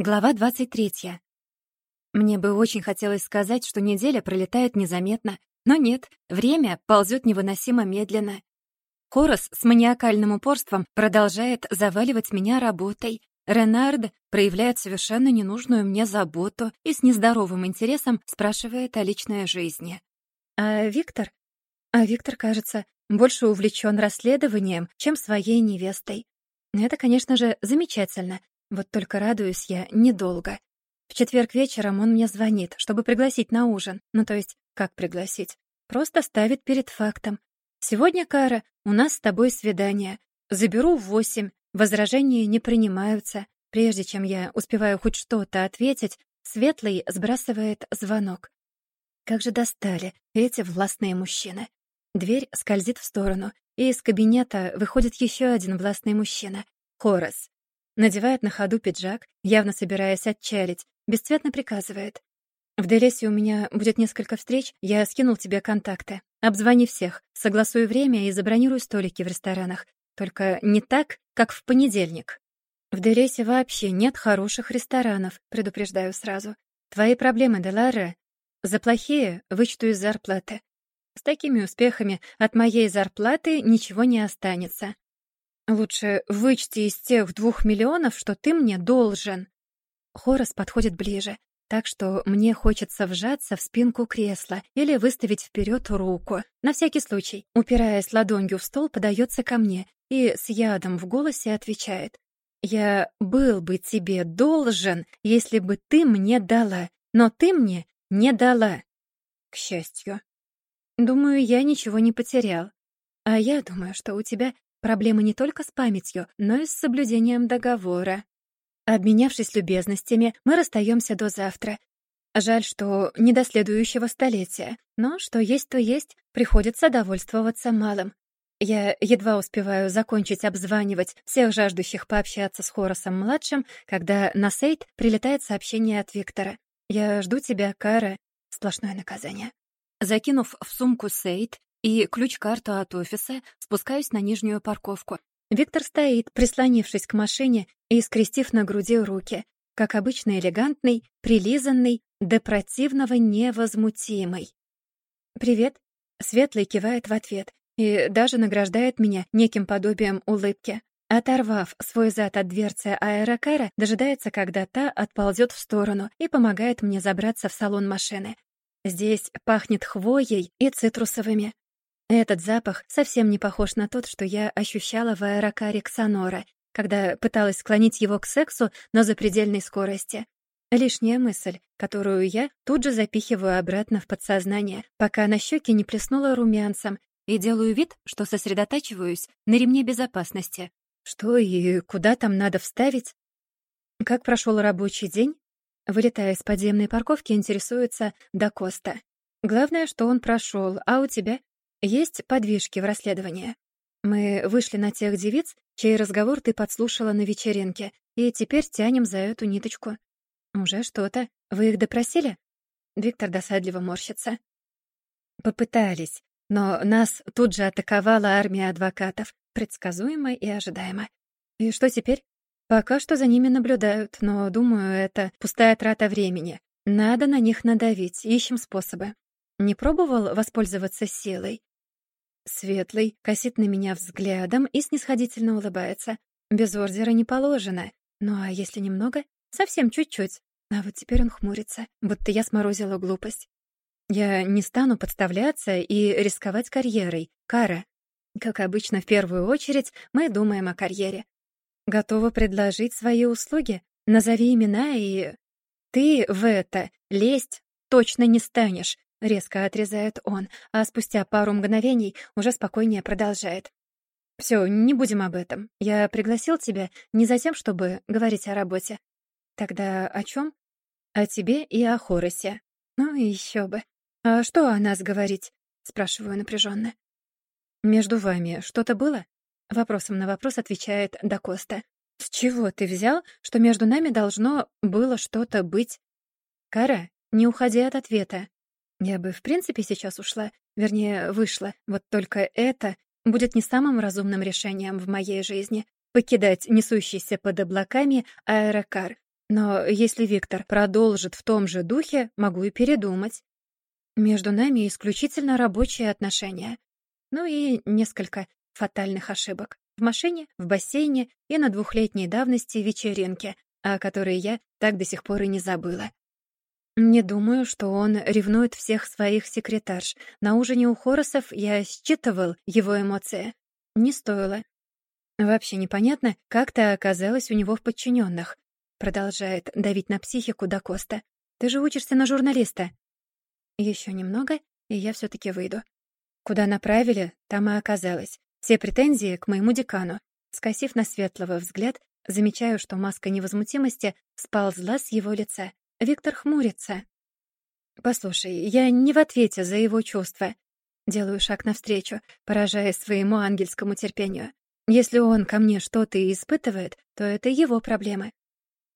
Глава 23. Мне бы очень хотелось сказать, что неделя пролетает незаметно, но нет, время ползет невыносимо медленно. Хорос с маниакальным упорством продолжает заваливать меня работой. Ренард проявляет совершенно ненужную мне заботу и с нездоровым интересом спрашивает о личной жизни. А Виктор? А Виктор, кажется, больше увлечен расследованием, чем своей невестой. Это, конечно же, замечательно, вот только радуюсь я недолго. В четверг вечером он мне звонит, чтобы пригласить на ужин. Ну, то есть, как пригласить? Просто ставит перед фактом. «Сегодня, Кара, у нас с тобой свидание. Заберу в восемь. Возражения не принимаются». Прежде чем я успеваю хоть что-то ответить, Светлый сбрасывает звонок. Как же достали эти властные мужчины. Дверь скользит в сторону, и из кабинета выходит еще один властный мужчина — Хорас. Надевает на ходу пиджак, явно собираясь отчалить, бесцветно приказывает. «В Делесе у меня будет несколько встреч, я скинул тебе контакты. Обзвони всех, согласуй время и забронируй столики в ресторанах. Только не так, как в понедельник». «В Делесе вообще нет хороших ресторанов, предупреждаю сразу. Твои проблемы, Деларе, за плохие вычту из зарплаты. С такими успехами от моей зарплаты ничего не останется. Лучше вычти из тех двух миллионов, что ты мне должен. Хорас подходит ближе, так что мне хочется вжаться в спинку кресла или выставить вперед руку. На всякий случай, упираясь ладонью в стол, подается ко мне и с ядом в голосе отвечает. «Я был бы тебе должен, если бы ты мне дала, но ты мне не дала». К счастью. Думаю, я ничего не потерял. А я думаю, что у тебя Проблемы не только с памятью, но и с соблюдением договора. Обменявшись любезностями, мы расстаемся до завтра. Жаль, что не до следующего столетия, но что есть, то есть, приходится довольствоваться малым. Я едва успеваю закончить обзванивать всех жаждущих пообщаться с Хоросом-младшим, когда на сейт прилетает сообщение от Виктора. «Я жду тебя, Кара». Сплошное наказание. Закинув в сумку сейт, и ключ-карту от офиса, спускаюсь на нижнюю парковку. Виктор стоит, прислонившись к машине и скрестив на груди руки, как обычно элегантный, прилизанный, до противного невозмутимый. «Привет», — Светлый кивает в ответ и даже награждает меня неким подобием улыбки. Оторвав свой зад от дверцы аэрокара, дожидается, когда та отползет в сторону и помогает мне забраться в салон машины. Здесь пахнет хвоей и цитрусовыми. Этот запах совсем не похож на тот, что я ощущала в аэрокаре Ксанора, когда пыталась склонить его к сексу на запредельной скорости. Лишняя мысль, которую я тут же запихиваю обратно в подсознание, пока на щеки не плеснула румянцем, и делаю вид, что сосредотачиваюсь на ремне безопасности. Что и куда там надо вставить? Как прошел рабочий день? Вылетая из подземной парковки, интересуется Дакоста. Главное, что он прошел, а у тебя? Есть подвижки в расследовании. Мы вышли на тех девиц, чей разговор ты подслушала на вечеринке, и теперь тянем за эту ниточку. Уже что-то. Вы их допросили? Виктор досадливо морщится. Попытались, но нас тут же атаковала армия адвокатов, предсказуемо и ожидаемо. И что теперь? Пока что за ними наблюдают, но, думаю, это пустая трата времени. Надо на них надавить, ищем способы. Не пробовал воспользоваться силой? Светлый косит на меня взглядом и снисходительно улыбается. Без ордера не положено. Ну а если немного? Совсем чуть-чуть. А вот теперь он хмурится, будто я сморозила глупость. Я не стану подставляться и рисковать карьерой. Кара. Как обычно, в первую очередь мы думаем о карьере. Готова предложить свои услуги? Назови имена и... Ты в это лезть точно не станешь. — резко отрезает он, а спустя пару мгновений уже спокойнее продолжает. «Всё, не будем об этом. Я пригласил тебя не за тем, чтобы говорить о работе. Тогда о чём? О тебе и о Хоросе. Ну и ещё бы. А что о нас говорить?» — спрашиваю напряжённо. «Между вами что-то было?» — вопросом на вопрос отвечает Дакоста. «С чего ты взял, что между нами должно было что-то быть?» «Кара, не уходи от ответа. Я бы в принципе сейчас ушла, вернее, вышла. Вот только это будет не самым разумным решением в моей жизни — покидать несущийся под облаками аэрокар. Но если Виктор продолжит в том же духе, могу и передумать. Между нами исключительно рабочие отношения. Ну и несколько фатальных ошибок. В машине, в бассейне и на двухлетней давности вечеринке, о которой я так до сих пор и не забыла. Не думаю, что он ревнует всех своих секретарш. На ужине у Хоросов я считывал его эмоции. Не стоило. Вообще непонятно, как ты оказалась у него в подчиненных. Продолжает давить на психику Дакоста. Ты же учишься на журналиста. Еще немного, и я все таки выйду. Куда направили, там и оказалась. Все претензии к моему декану. Скосив на светлого взгляд, замечаю, что маска невозмутимости сползла с его лица. Виктор хмурится. «Послушай, я не в ответе за его чувства». Делаю шаг навстречу, поражаясь своему ангельскому терпению. Если он ко мне что-то испытывает, то это его проблемы.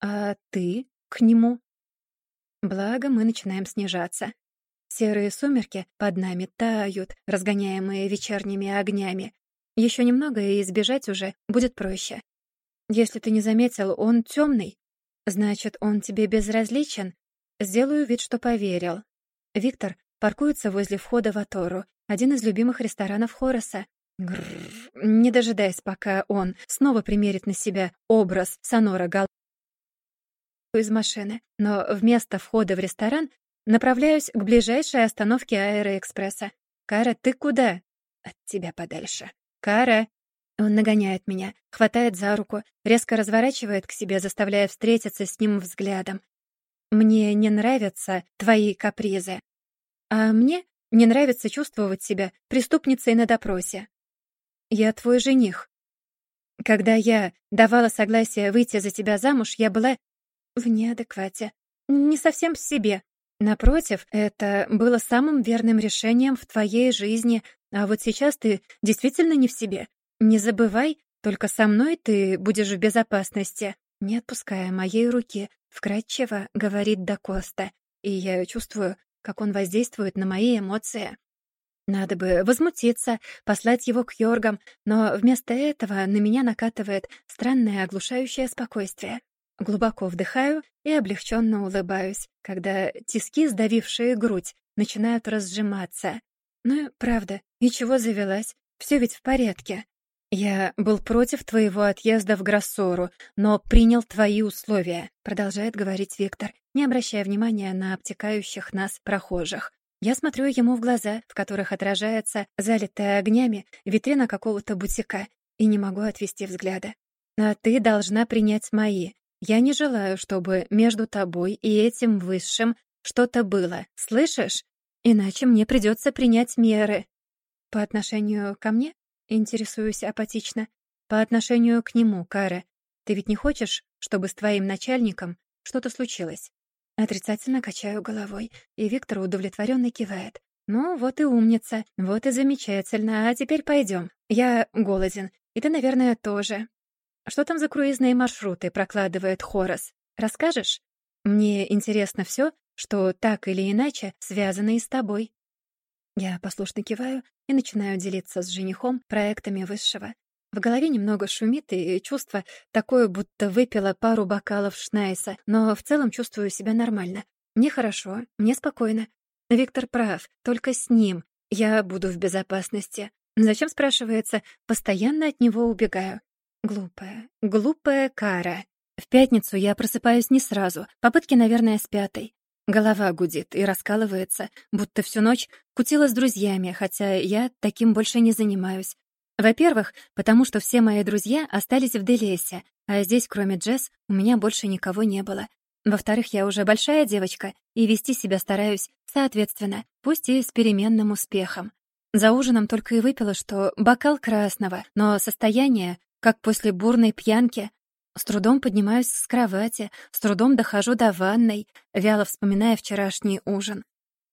А ты к нему? Благо, мы начинаем снижаться. Серые сумерки под нами тают, разгоняемые вечерними огнями. Еще немного, и избежать уже будет проще. Если ты не заметил, он темный. Значит, он тебе безразличен? Сделаю вид, что поверил. Виктор паркуется возле входа в Атору, один из любимых ресторанов Хороса. Грррр. Не дожидаясь, пока он снова примерит на себя образ Сонора Гал из машины, но вместо входа в ресторан направляюсь к ближайшей остановке Аэроэкспресса. «Кара, ты куда?» «От тебя подальше». «Кара!» Он нагоняет меня, хватает за руку, резко разворачивает к себе, заставляя встретиться с ним взглядом. «Мне не нравятся твои капризы. А мне не нравится чувствовать себя преступницей на допросе. Я твой жених. Когда я давала согласие выйти за тебя замуж, я была в неадеквате, не совсем в себе. Напротив, это было самым верным решением в твоей жизни, а вот сейчас ты действительно не в себе. Не забывай, только со мной ты будешь в безопасности. Не отпуская моей руки, вкратчиво говорит Дакоста, и я чувствую, как он воздействует на мои эмоции. Надо бы возмутиться, послать его к Йоргам, но вместо этого на меня накатывает странное оглушающее спокойствие. Глубоко вдыхаю и облегченно улыбаюсь, когда тиски, сдавившие грудь, начинают разжиматься. Ну, правда, ничего завелась, все ведь в порядке. «Я был против твоего отъезда в Гроссору, но принял твои условия», продолжает говорить Виктор, не обращая внимания на обтекающих нас прохожих. Я смотрю ему в глаза, в которых отражается залитая огнями витрина какого-то бутика, и не могу отвести взгляда. «А ты должна принять мои. Я не желаю, чтобы между тобой и этим высшим что-то было, слышишь? Иначе мне придется принять меры. По отношению ко мне? Интересуюсь апатично. По отношению к нему, Кара. Ты ведь не хочешь, чтобы с твоим начальником что-то случилось? Отрицательно качаю головой, и Виктор удовлетворенно кивает. «Ну, вот и умница, вот и замечательно, а теперь пойдем. Я голоден, и ты, наверное, тоже. Что там за круизные маршруты прокладывает Хорос? Расскажешь? Мне интересно все, что так или иначе связано и с тобой. Я послушно киваю и начинаю делиться с женихом проектами высшего. В голове немного шумит, и чувство такое, будто выпила пару бокалов шнайса, но в целом чувствую себя нормально. Мне хорошо, мне спокойно. Виктор прав, только с ним я буду в безопасности. Зачем, спрашивается, постоянно от него убегаю? Глупая, глупая кара. В пятницу я просыпаюсь не сразу, попытки, наверное, с пятой. Голова гудит и раскалывается, будто всю ночь кутила с друзьями, хотя я таким больше не занимаюсь. Во-первых, потому что все мои друзья остались в Делесе, а здесь, кроме Джесс, у меня больше никого не было. Во-вторых, я уже большая девочка и вести себя стараюсь соответственно, пусть и с переменным успехом. За ужином только и выпила, что бокал красного, но состояние как после бурной пьянки. С трудом поднимаюсь с кровати, с трудом дохожу до ванной, вяло вспоминая вчерашний ужин.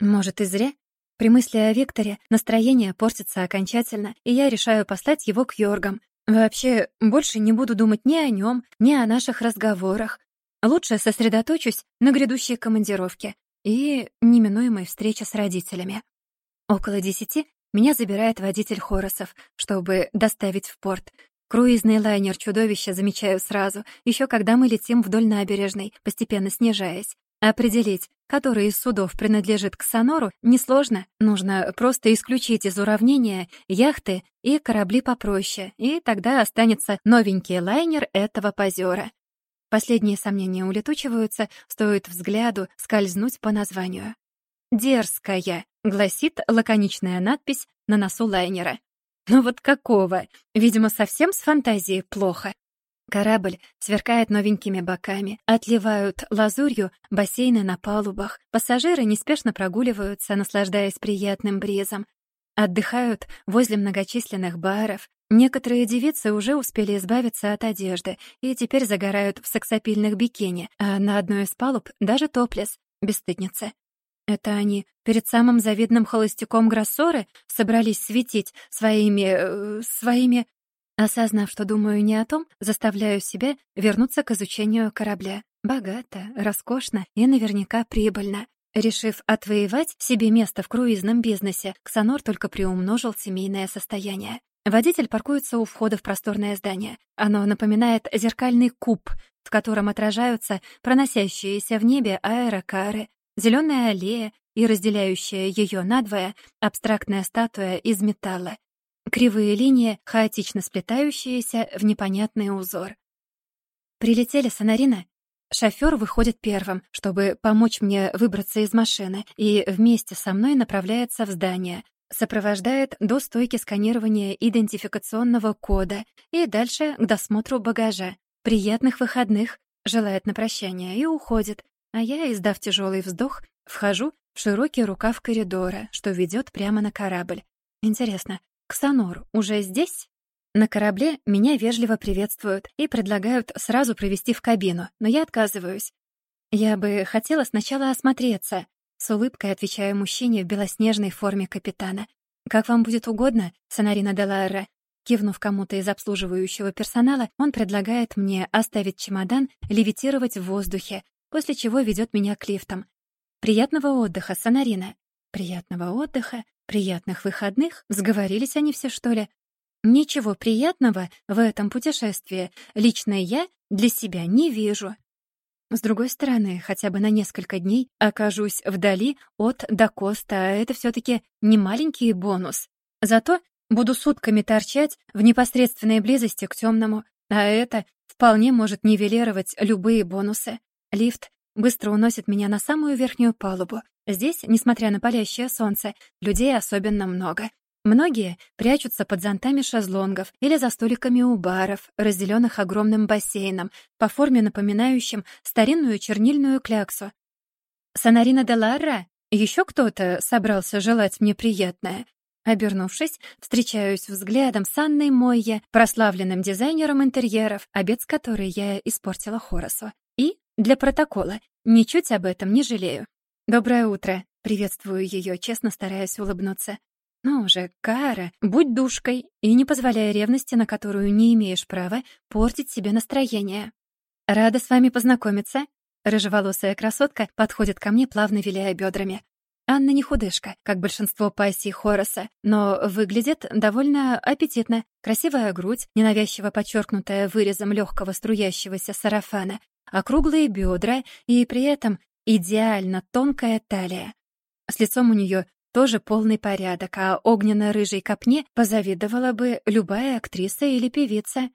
Может, и зря? При мысли о Викторе настроение портится окончательно, и я решаю послать его к Йоргам. Вообще, больше не буду думать ни о нем, ни о наших разговорах. Лучше сосредоточусь на грядущей командировке и неминуемой встрече с родителями. Около десяти меня забирает водитель Хоросов, чтобы доставить в порт. Круизный лайнер чудовища замечаю сразу, еще когда мы летим вдоль набережной, постепенно снижаясь. Определить, который из судов принадлежит к Сонору, несложно. Нужно просто исключить из уравнения яхты и корабли попроще, и тогда останется новенький лайнер этого позера. Последние сомнения улетучиваются, стоит взгляду скользнуть по названию. «Дерзкая», — гласит лаконичная надпись на носу лайнера. Ну вот какого? Видимо, совсем с фантазией плохо. Корабль сверкает новенькими боками, отливают лазурью бассейны на палубах. Пассажиры неспешно прогуливаются, наслаждаясь приятным бризом. Отдыхают возле многочисленных баров. Некоторые девицы уже успели избавиться от одежды и теперь загорают в сексапильных бикини, а на одной из палуб даже топлес, бесстыдницы. Это они перед самым завидным холостяком Гроссоры собрались светить своими... Э, своими... Осознав, что думаю не о том, заставляю себя вернуться к изучению корабля. Богато, роскошно и наверняка прибыльно. Решив отвоевать себе место в круизном бизнесе, Ксанор только приумножил семейное состояние. Водитель паркуется у входа в просторное здание. Оно напоминает зеркальный куб, в котором отражаются проносящиеся в небе аэрокары, зеленая аллея и разделяющая ее надвое абстрактная статуя из металла. Кривые линии, хаотично сплетающиеся в непонятный узор. «Прилетели, Сонарина?» Шофёр выходит первым, чтобы помочь мне выбраться из машины, и вместе со мной направляется в здание, сопровождает до стойки сканирования идентификационного кода и дальше к досмотру багажа. «Приятных выходных!» желает на прощание и уходит, а я, издав тяжелый вздох, вхожу в широкий рукав коридора, что ведет прямо на корабль. Интересно, Ксанор уже здесь? На корабле меня вежливо приветствуют и предлагают сразу провести в кабину, но я отказываюсь. Я бы хотела сначала осмотреться. С улыбкой отвечаю мужчине в белоснежной форме капитана. «Как вам будет угодно, Сонарина Деларра?» Кивнув кому-то из обслуживающего персонала, он предлагает мне оставить чемодан левитировать в воздухе, после чего ведет меня к лифтам. «Приятного отдыха, Сонарина!» «Приятного отдыха, приятных выходных!» Сговорились они все, что ли? Ничего приятного в этом путешествии лично я для себя не вижу. С другой стороны, хотя бы на несколько дней окажусь вдали от Дакоста, а это все таки не маленький бонус. Зато буду сутками торчать в непосредственной близости к темному, а это вполне может нивелировать любые бонусы. Лифт быстро уносит меня на самую верхнюю палубу. Здесь, несмотря на палящее солнце, людей особенно много. Многие прячутся под зонтами шезлонгов или за столиками у баров, разделенных огромным бассейном, по форме напоминающим старинную чернильную кляксу. «Сонарина де Ларра? Еще кто-то собрался желать мне приятное?» Обернувшись, встречаюсь взглядом с Анной Мойе, прославленным дизайнером интерьеров, обед с которой я испортила Хоросу. Для протокола. Ничуть об этом не жалею. «Доброе утро!» — приветствую ее, честно стараясь улыбнуться. «Ну уже, Кара, будь душкой и не позволяй ревности, на которую не имеешь права, портить себе настроение. Рада с вами познакомиться». Рыжеволосая красотка подходит ко мне, плавно виляя бедрами. Анна не худышка, как большинство пассий Хороса, но выглядит довольно аппетитно. Красивая грудь, ненавязчиво подчеркнутая вырезом легкого струящегося сарафана, округлые бедра и при этом идеально тонкая талия. С лицом у нее тоже полный порядок, а огненно-рыжей копне позавидовала бы любая актриса или певица.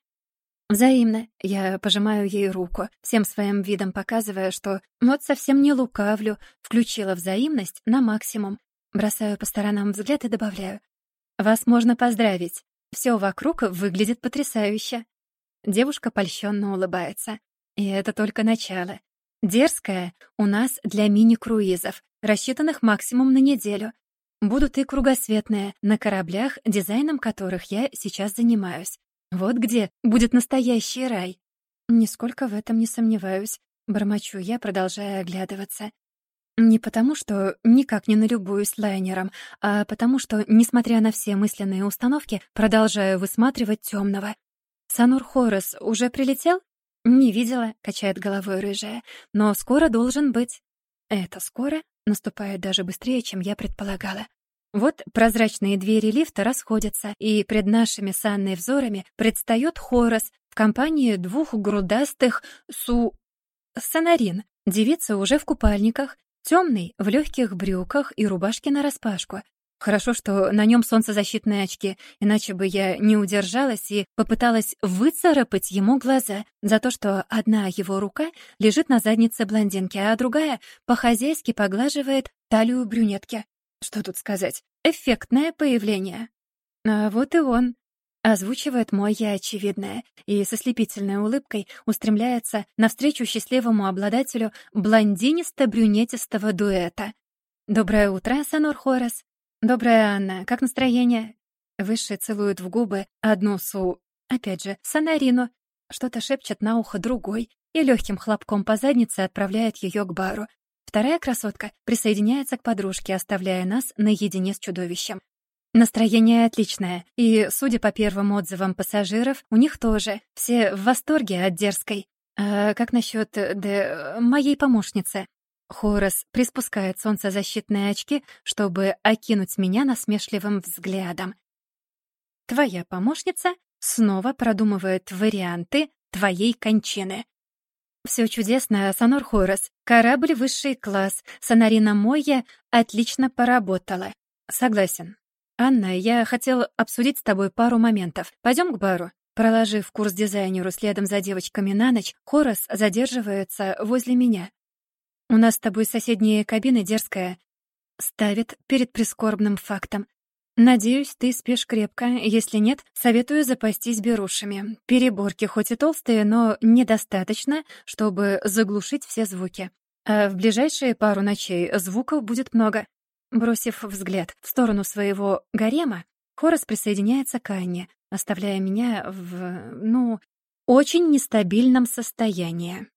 Взаимно. Я пожимаю ей руку, всем своим видом показывая, что вот совсем не лукавлю, включила взаимность на максимум. Бросаю по сторонам взгляд и добавляю. «Вас можно поздравить. Все вокруг выглядит потрясающе». Девушка польщенно улыбается. И это только начало. Дерзкая у нас для мини-круизов, рассчитанных максимум на неделю. Будут и кругосветные, на кораблях, дизайном которых я сейчас занимаюсь. Вот где будет настоящий рай. Нисколько в этом не сомневаюсь. Бормочу я, продолжая оглядываться. Не потому, что никак не налюбуюсь лайнером, а потому что, несмотря на все мысленные установки, продолжаю высматривать темного. Санур Хорос уже прилетел? «Не видела», — качает головой рыжая, «но скоро должен быть». Это скоро наступает даже быстрее, чем я предполагала. Вот прозрачные двери лифта расходятся, и пред нашими с Анной взорами предстает Хорос в компании двух грудастых су... сонарин. Девица уже в купальниках, темный, в легких брюках и рубашке нараспашку. Хорошо, что на нем солнцезащитные очки, иначе бы я не удержалась и попыталась выцарапать ему глаза за то, что одна его рука лежит на заднице блондинки, а другая по-хозяйски поглаживает талию брюнетки. Что тут сказать? Эффектное появление. А вот и он. Озвучивает мой я очевидное и со слепительной улыбкой устремляется навстречу счастливому обладателю блондинисто-брюнетистого дуэта. «Доброе утро, Санор Хорас!» «Доброе, Анна. Как настроение?» Высшие целуют в губы одну су... Опять же, Санарину. Что-то шепчет на ухо другой и легким хлопком по заднице отправляет ее к бару. Вторая красотка присоединяется к подружке, оставляя нас наедине с чудовищем. Настроение отличное, и, судя по первым отзывам пассажиров, у них тоже. Все в восторге от дерзкой. А как насчет д... моей помощницы? Хорас приспускает солнцезащитные очки, чтобы окинуть меня насмешливым взглядом. Твоя помощница снова продумывает варианты твоей кончины. Все чудесно, Сонор Хорас. Корабль высший класс. Сонарина Мойя отлично поработала. Согласен. «Анна, я хотел обсудить с тобой пару моментов. Пойдем к бару?» Проложив курс дизайнеру следом за девочками на ночь, Хорас задерживается возле меня. «У нас с тобой соседняя кабина дерзкая». Ставит перед прискорбным фактом. «Надеюсь, ты спишь крепко. Если нет, советую запастись берушами. Переборки хоть и толстые, но недостаточно, чтобы заглушить все звуки. А в ближайшие пару ночей звуков будет много. Бросив взгляд в сторону своего гарема, Хорас присоединяется к Анне, оставляя меня в, ну, очень нестабильном состоянии.